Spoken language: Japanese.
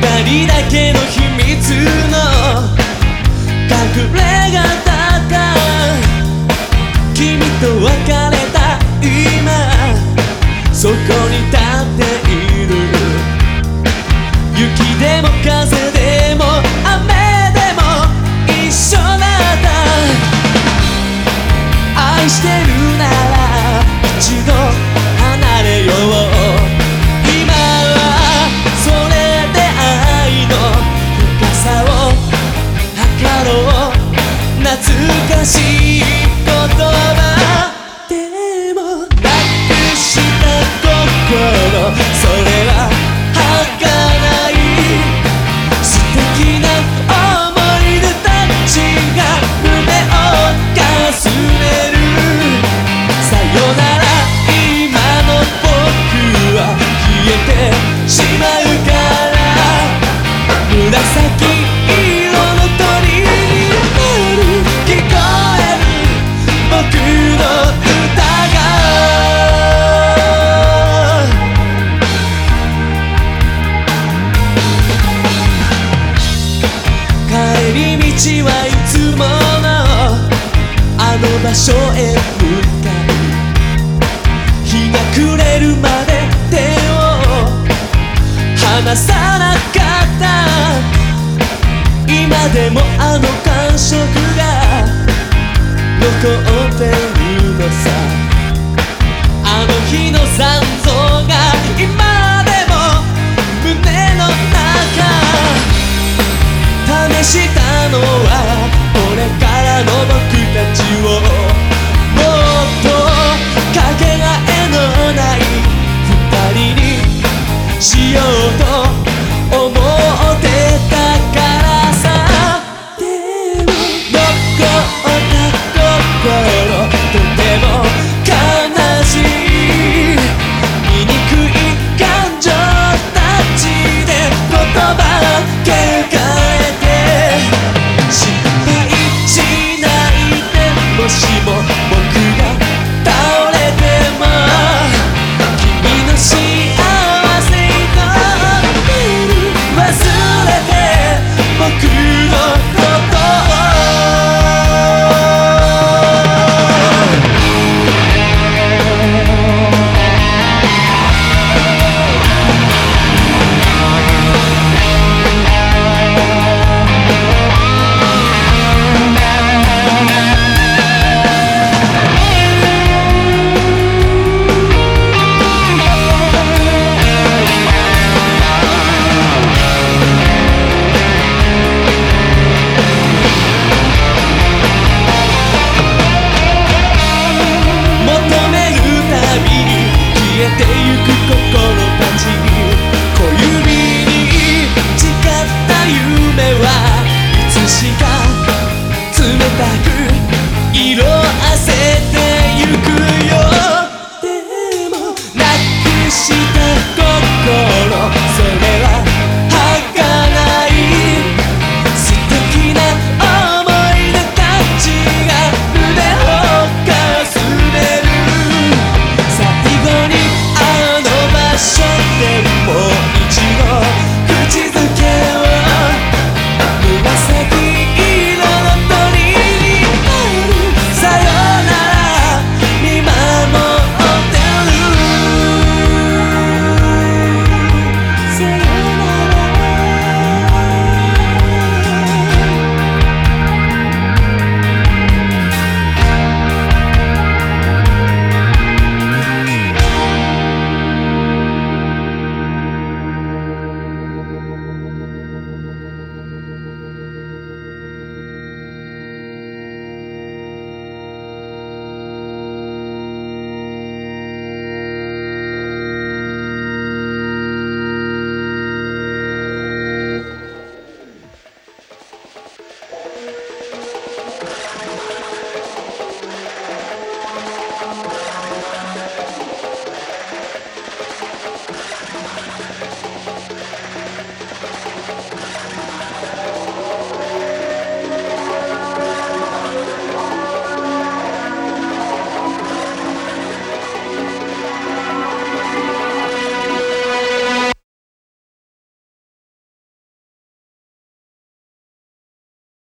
二人だけの秘密の隠れ家だった。君と別れた。今そこに立っている。雪でも風でも雨でも一緒だった愛してるなら一度はいつものあの場所へ向かう日が暮れるまで手を離さなかった今でもあの感触が残っているのさあの日の残像が今でも胸の中試したの